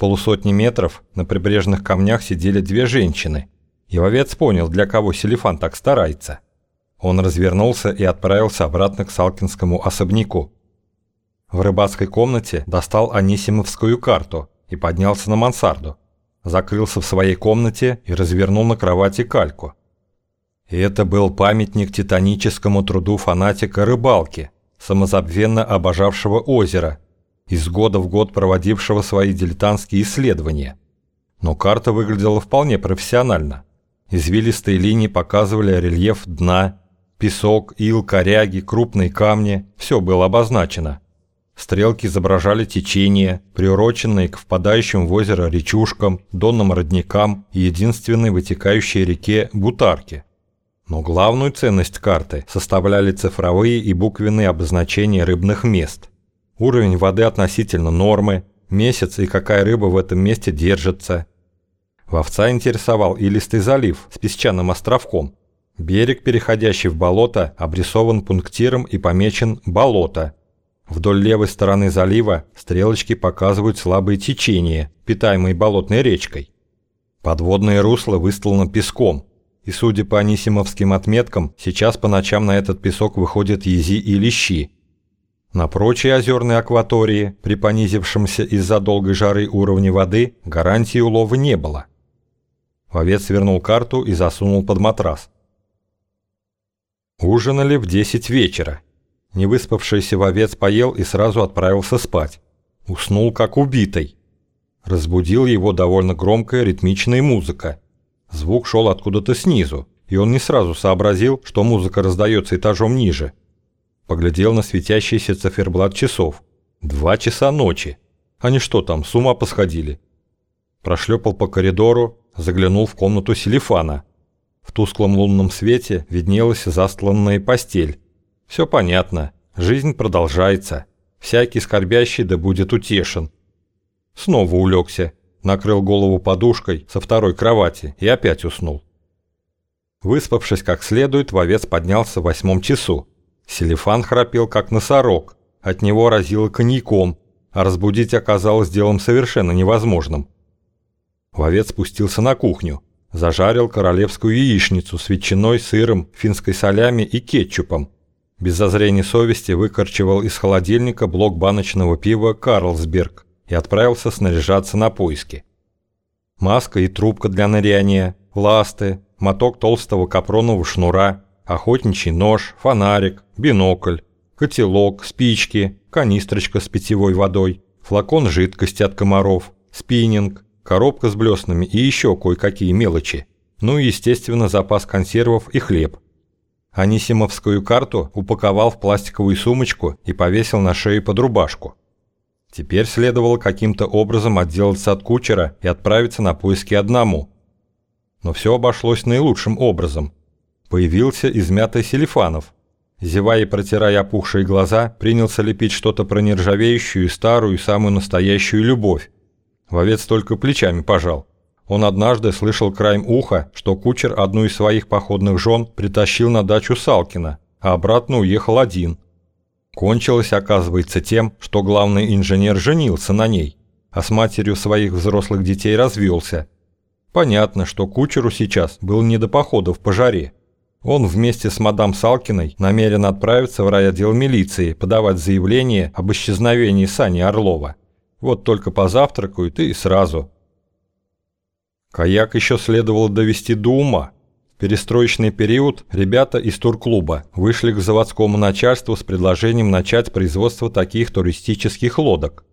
полусотни метров на прибрежных камнях сидели две женщины, и вовец понял, для кого Селифан так старается. Он развернулся и отправился обратно к Салкинскому особняку. В рыбацкой комнате достал Анисимовскую карту и поднялся на мансарду. Закрылся в своей комнате и развернул на кровати кальку. И это был памятник титаническому труду фанатика рыбалки, самозабвенно обожавшего озеро, из года в год проводившего свои дилетантские исследования. Но карта выглядела вполне профессионально. Извилистые линии показывали рельеф дна, песок, ил, коряги, крупные камни – все было обозначено. Стрелки изображали течение, приуроченные к впадающим в озеро речушкам, донным родникам и единственной вытекающей реке Бутарке. Но главную ценность карты составляли цифровые и буквенные обозначения рыбных мест. Уровень воды относительно нормы, месяц и какая рыба в этом месте держится. Вовца интересовал Илистый залив с песчаным островком. Берег, переходящий в болото, обрисован пунктиром и помечен «болото», Вдоль левой стороны залива стрелочки показывают слабые течения, питаемые болотной речкой. Подводное русло выстлано песком, и судя по анисимовским отметкам, сейчас по ночам на этот песок выходят ези и лещи. На прочей озерной акватории, при понизившемся из-за долгой жары уровне воды, гарантии улова не было. Вовец свернул карту и засунул под матрас. Ужинали в 10 вечера. Невыспавшийся вовец поел и сразу отправился спать. Уснул как убитый. Разбудил его довольно громкая ритмичная музыка. Звук шел откуда-то снизу, и он не сразу сообразил, что музыка раздается этажом ниже. Поглядел на светящийся циферблат часов. Два часа ночи. Они что там, с ума посходили? Прошлепал по коридору, заглянул в комнату Селифана. В тусклом лунном свете виднелась застланная постель, все понятно. Жизнь продолжается. Всякий скорбящий да будет утешен. Снова улегся, накрыл голову подушкой со второй кровати и опять уснул. Выспавшись как следует, вовец поднялся в восьмом часу. Селифан храпел как носорог, от него разило коньяком, а разбудить оказалось делом совершенно невозможным. Вовец спустился на кухню, зажарил королевскую яичницу с ветчиной, сыром, финской солями и кетчупом, без зазрения совести выкорчевал из холодильника блок баночного пива «Карлсберг» и отправился снаряжаться на поиски. Маска и трубка для ныряния, ласты, моток толстого капронового шнура, охотничий нож, фонарик, бинокль, котелок, спички, канистрочка с питьевой водой, флакон жидкости от комаров, спиннинг, коробка с блеснами и еще кое-какие мелочи. Ну и, естественно, запас консервов и хлеб – Анисимовскую карту упаковал в пластиковую сумочку и повесил на шею под рубашку. Теперь следовало каким-то образом отделаться от кучера и отправиться на поиски одному. Но все обошлось наилучшим образом. Появился измятый Селифанов. Зевая и протирая опухшие глаза, принялся лепить что-то про нержавеющую, старую, самую настоящую любовь. Вовец только плечами пожал. Он однажды слышал краем уха, что кучер одну из своих походных жен притащил на дачу Салкина, а обратно уехал один. Кончилось, оказывается, тем, что главный инженер женился на ней, а с матерью своих взрослых детей развелся. Понятно, что кучеру сейчас был не до походов по жаре. Он вместе с мадам Салкиной намерен отправиться в райотдел милиции подавать заявление об исчезновении Сани Орлова. Вот только позавтракают и сразу – Каяк еще следовало довести до ума. В перестроечный период ребята из турклуба вышли к заводскому начальству с предложением начать производство таких туристических лодок.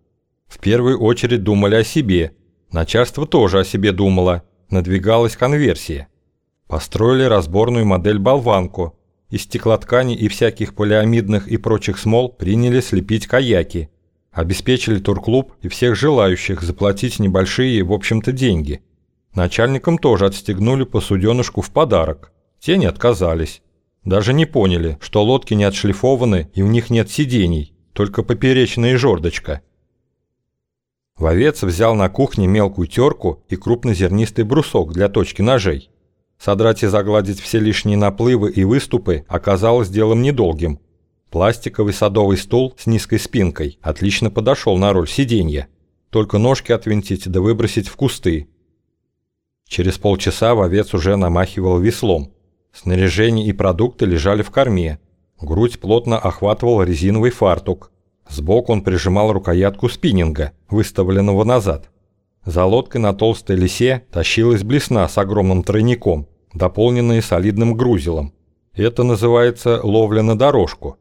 В первую очередь думали о себе. Начальство тоже о себе думало. Надвигалась конверсия. Построили разборную модель-болванку. Из стеклоткани и всяких полиамидных и прочих смол приняли слепить каяки. Обеспечили турклуб и всех желающих заплатить небольшие, в общем-то, деньги – Начальникам тоже отстегнули по суденышку в подарок. Те не отказались. Даже не поняли, что лодки не отшлифованы и в них нет сидений, только поперечная жердочка. Вовец взял на кухне мелкую терку и крупнозернистый брусок для точки ножей. Содрать и загладить все лишние наплывы и выступы оказалось делом недолгим. Пластиковый садовый стул с низкой спинкой отлично подошел на роль сиденья. только ножки отвинтить да выбросить в кусты. Через полчаса вовец уже намахивал веслом. Снаряжение и продукты лежали в корме. Грудь плотно охватывал резиновый фартук. Сбоку он прижимал рукоятку спиннинга, выставленного назад. За лодкой на толстой лисе тащилась блесна с огромным тройником, дополненная солидным грузилом. Это называется ловля на дорожку.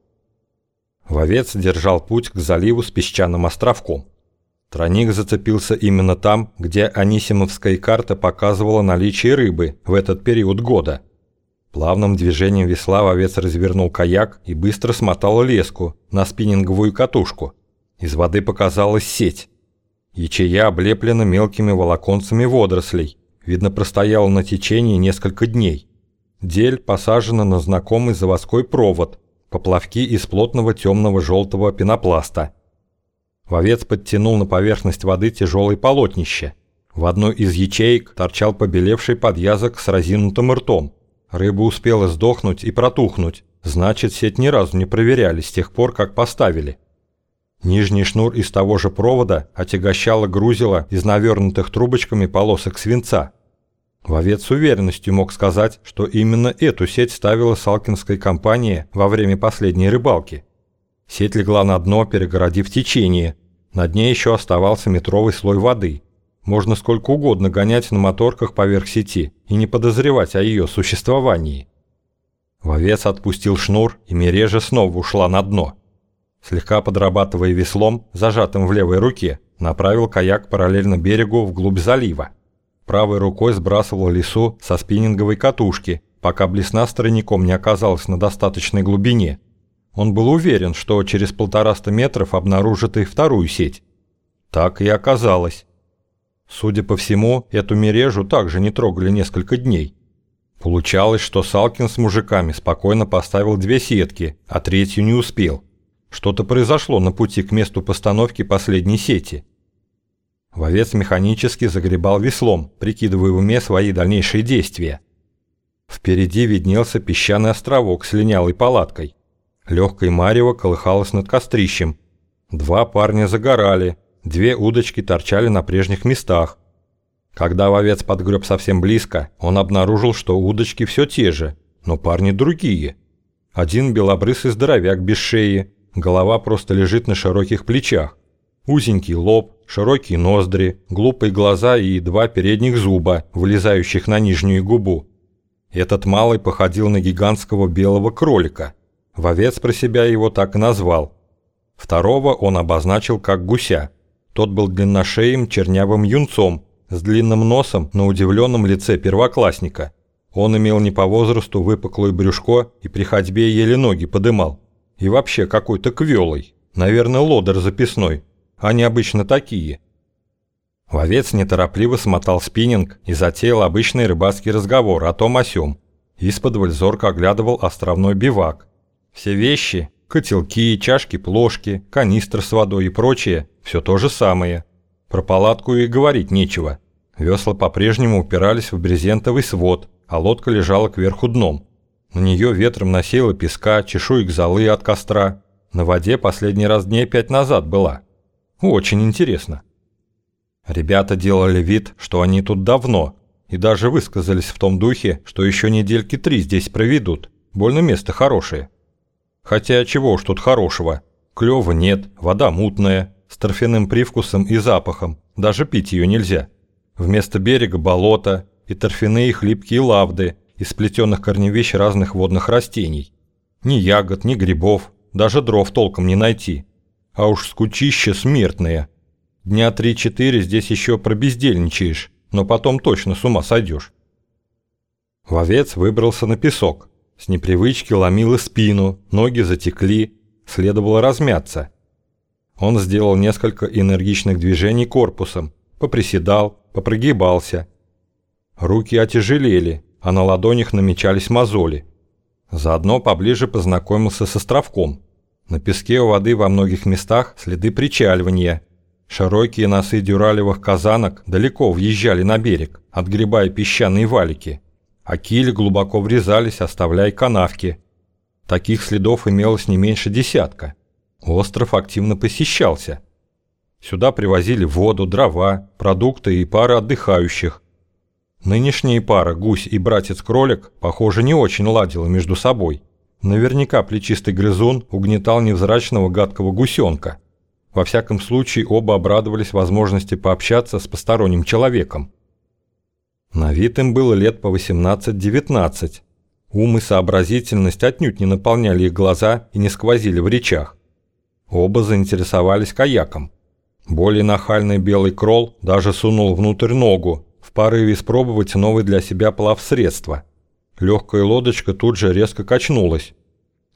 Вовец держал путь к заливу с песчаным островком. Тройник зацепился именно там, где Анисимовская карта показывала наличие рыбы в этот период года. Плавным движением весла вовец развернул каяк и быстро смотал леску на спиннинговую катушку. Из воды показалась сеть. Ячея облеплена мелкими волоконцами водорослей. Видно, простояла на течении несколько дней. Дель посажена на знакомый заводской провод, поплавки из плотного темного желтого пенопласта. Вовец подтянул на поверхность воды тяжелое полотнище. В одной из ячеек торчал побелевший подъязок с разинутым ртом. Рыба успела сдохнуть и протухнуть, значит, сеть ни разу не проверяли с тех пор, как поставили. Нижний шнур из того же провода отягощало грузило из навернутых трубочками полосок свинца. Вовец с уверенностью мог сказать, что именно эту сеть ставила Салкинская компания во время последней рыбалки. Сеть легла на дно, перегородив течение. На дне еще оставался метровый слой воды. Можно сколько угодно гонять на моторках поверх сети и не подозревать о ее существовании. Вовец отпустил шнур, и мережа снова ушла на дно слегка подрабатывая веслом, зажатым в левой руке, направил каяк параллельно берегу вглубь залива. Правой рукой сбрасывал лесу со спиннинговой катушки, пока блесна с тройником не оказалась на достаточной глубине. Он был уверен, что через полтораста метров обнаружит и вторую сеть. Так и оказалось. Судя по всему, эту мережу также не трогали несколько дней. Получалось, что Салкин с мужиками спокойно поставил две сетки, а третью не успел. Что-то произошло на пути к месту постановки последней сети. Вовец механически загребал веслом, прикидывая в уме свои дальнейшие действия. Впереди виднелся песчаный островок с линялой палаткой. Легкое марево колыхалось над кострищем. Два парня загорали, две удочки торчали на прежних местах. Когда вовец подгреб совсем близко, он обнаружил, что удочки все те же, но парни другие. Один белобрысый здоровяк без шеи, Голова просто лежит на широких плечах. Узенький лоб, широкие ноздри, глупые глаза и два передних зуба, вылезающих на нижнюю губу. Этот малый походил на гигантского белого кролика. Вовец про себя его так и назвал. Второго он обозначил как гуся. Тот был длинношеем чернявым юнцом, с длинным носом на удивленном лице первоклассника. Он имел не по возрасту выпуклое брюшко и при ходьбе еле ноги подымал. И вообще какой-то квелый. Наверное, лодер записной. Они обычно такие. Вовец неторопливо смотал спиннинг и затеял обычный рыбацкий разговор о том о сём. Из-под зорко оглядывал островной бивак. Все вещи, котелки, чашки, плошки, канистры с водой и прочее, все то же самое. Про палатку и говорить нечего. Весла по-прежнему упирались в брезентовый свод, а лодка лежала кверху дном. На нее ветром носило песка, чешуек золы от костра. На воде последний раз дней пять назад была. Очень интересно. Ребята делали вид, что они тут давно, и даже высказались в том духе, что еще недельки три здесь проведут. Больно место хорошее. Хотя чего уж тут хорошего. Клёва нет, вода мутная, с торфяным привкусом и запахом. Даже пить ее нельзя. Вместо берега болото и торфяные хлипкие лавды – из сплетенных корневищ разных водных растений. Ни ягод, ни грибов, даже дров толком не найти. А уж скучище смертное. Дня три-четыре здесь еще пробездельничаешь, но потом точно с ума сойдешь. Вовец выбрался на песок. С непривычки ломило спину, ноги затекли, следовало размяться. Он сделал несколько энергичных движений корпусом, поприседал, попрогибался. Руки отяжелели, а на ладонях намечались мозоли. Заодно поближе познакомился с островком. На песке у воды во многих местах следы причаливания. Широкие носы дюралевых казанок далеко въезжали на берег, отгребая песчаные валики. А кили глубоко врезались, оставляя канавки. Таких следов имелось не меньше десятка. Остров активно посещался. Сюда привозили воду, дрова, продукты и пары отдыхающих. Нынешняя пара, гусь и братец-кролик, похоже, не очень ладила между собой. Наверняка плечистый грызун угнетал невзрачного гадкого гусенка. Во всяком случае, оба обрадовались возможности пообщаться с посторонним человеком. На вид им было лет по 18-19. Ум и сообразительность отнюдь не наполняли их глаза и не сквозили в речах. Оба заинтересовались каяком. Более нахальный белый кролл даже сунул внутрь ногу, в порыве испробовать новое для себя плавсредство. Легкая лодочка тут же резко качнулась.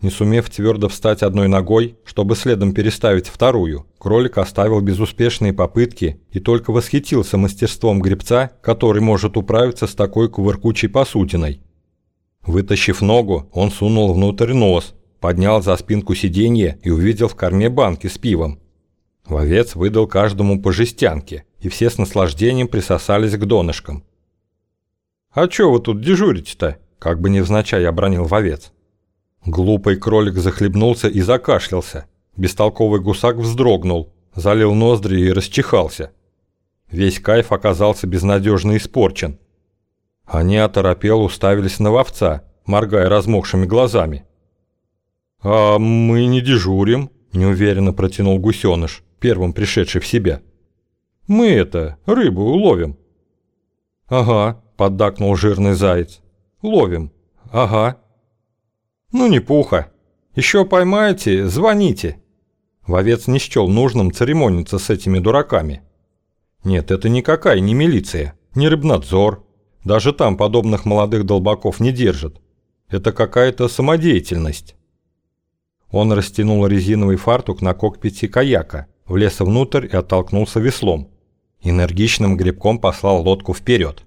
Не сумев твердо встать одной ногой, чтобы следом переставить вторую, кролик оставил безуспешные попытки и только восхитился мастерством гребца, который может управиться с такой кувыркучей посудиной. Вытащив ногу, он сунул внутрь нос, поднял за спинку сиденья и увидел в корме банки с пивом. Вовец выдал каждому по жестянке, и все с наслаждением присосались к донышкам. «А чё вы тут дежурите-то?» – как бы невзначай обронил вовец. Глупый кролик захлебнулся и закашлялся. Бестолковый гусак вздрогнул, залил ноздри и расчихался. Весь кайф оказался безнадежно испорчен. Они оторопел уставились на вовца, моргая размокшими глазами. «А мы не дежурим», – неуверенно протянул гусеныш, первым пришедший в себя. «Мы это, рыбу ловим». «Ага», – поддакнул жирный заяц. «Ловим. Ага». «Ну не пуха. Еще поймаете, звоните». Вовец не счел нужным церемониться с этими дураками. Нет, это никакая не милиция, не рыбнадзор. Даже там подобных молодых долбаков не держат. Это какая-то самодеятельность. Он растянул резиновый фартук на кокпите каяка, влез внутрь и оттолкнулся веслом. Энергичным грибком послал лодку вперед.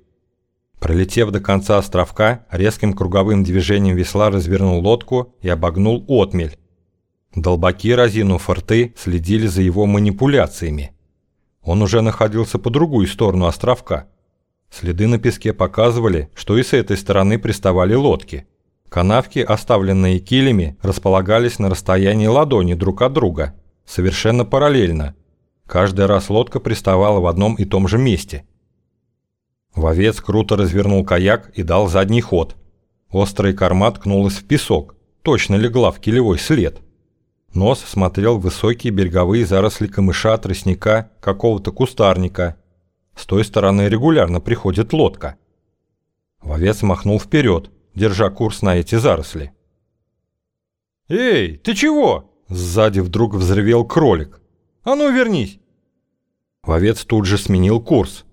Пролетев до конца островка, резким круговым движением весла развернул лодку и обогнул отмель. Долбаки, разинув рты, следили за его манипуляциями. Он уже находился по другую сторону островка. Следы на песке показывали, что и с этой стороны приставали лодки. Канавки, оставленные килями, располагались на расстоянии ладони друг от друга, совершенно параллельно. Каждый раз лодка приставала в одном и том же месте – Вовец круто развернул каяк и дал задний ход. Острая корма ткнулась в песок, точно легла в килевой след. Нос смотрел в высокие береговые заросли камыша, тростника, какого-то кустарника. С той стороны регулярно приходит лодка. Вовец махнул вперед, держа курс на эти заросли. «Эй, ты чего?» Сзади вдруг взревел кролик. «А ну вернись!» Вовец тут же сменил курс.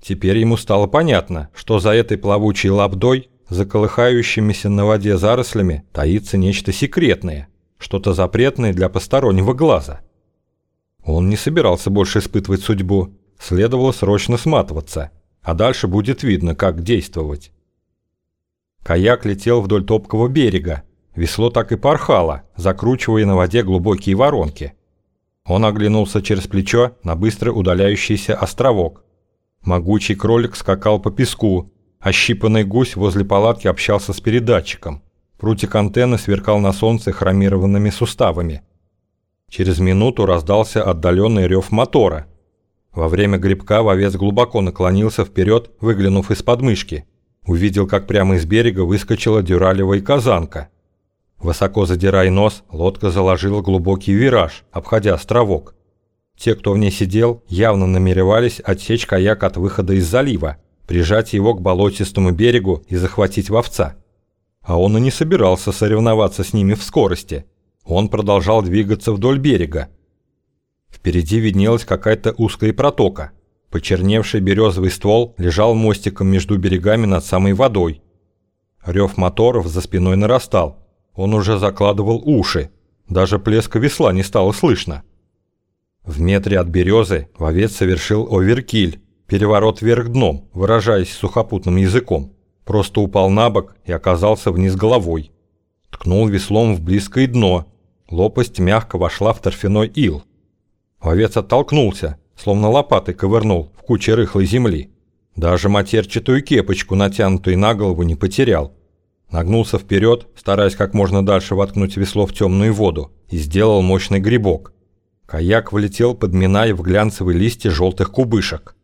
Теперь ему стало понятно, что за этой плавучей лабдой, за колыхающимися на воде зарослями, таится нечто секретное, что-то запретное для постороннего глаза. Он не собирался больше испытывать судьбу, следовало срочно сматываться, а дальше будет видно, как действовать. Каяк летел вдоль топкого берега, весло так и порхало, закручивая на воде глубокие воронки. Он оглянулся через плечо на быстро удаляющийся островок – Могучий кролик скакал по песку, ощипанный гусь возле палатки общался с передатчиком. Прутик антенны сверкал на солнце хромированными суставами. Через минуту раздался отдаленный рев мотора. Во время грибка вовец глубоко наклонился вперед, выглянув из подмышки. Увидел, как прямо из берега выскочила дюралевая казанка. Высоко задирая нос, лодка заложила глубокий вираж, обходя островок. Те, кто в ней сидел, явно намеревались отсечь каяк от выхода из залива, прижать его к болотистому берегу и захватить вовца. А он и не собирался соревноваться с ними в скорости. Он продолжал двигаться вдоль берега. Впереди виднелась какая-то узкая протока. Почерневший березовый ствол лежал мостиком между берегами над самой водой. Рев моторов за спиной нарастал. Он уже закладывал уши. Даже плеска весла не стало слышно. В метре от березы вовец совершил оверкиль, переворот вверх дном, выражаясь сухопутным языком. Просто упал на бок и оказался вниз головой. Ткнул веслом в близкое дно. Лопасть мягко вошла в торфяной ил. Вовец оттолкнулся, словно лопатой ковырнул в куче рыхлой земли. Даже матерчатую кепочку, натянутую на голову, не потерял. Нагнулся вперед, стараясь как можно дальше воткнуть весло в темную воду, и сделал мощный грибок – Каяк влетел, подминая в глянцевые листья желтых кубышек.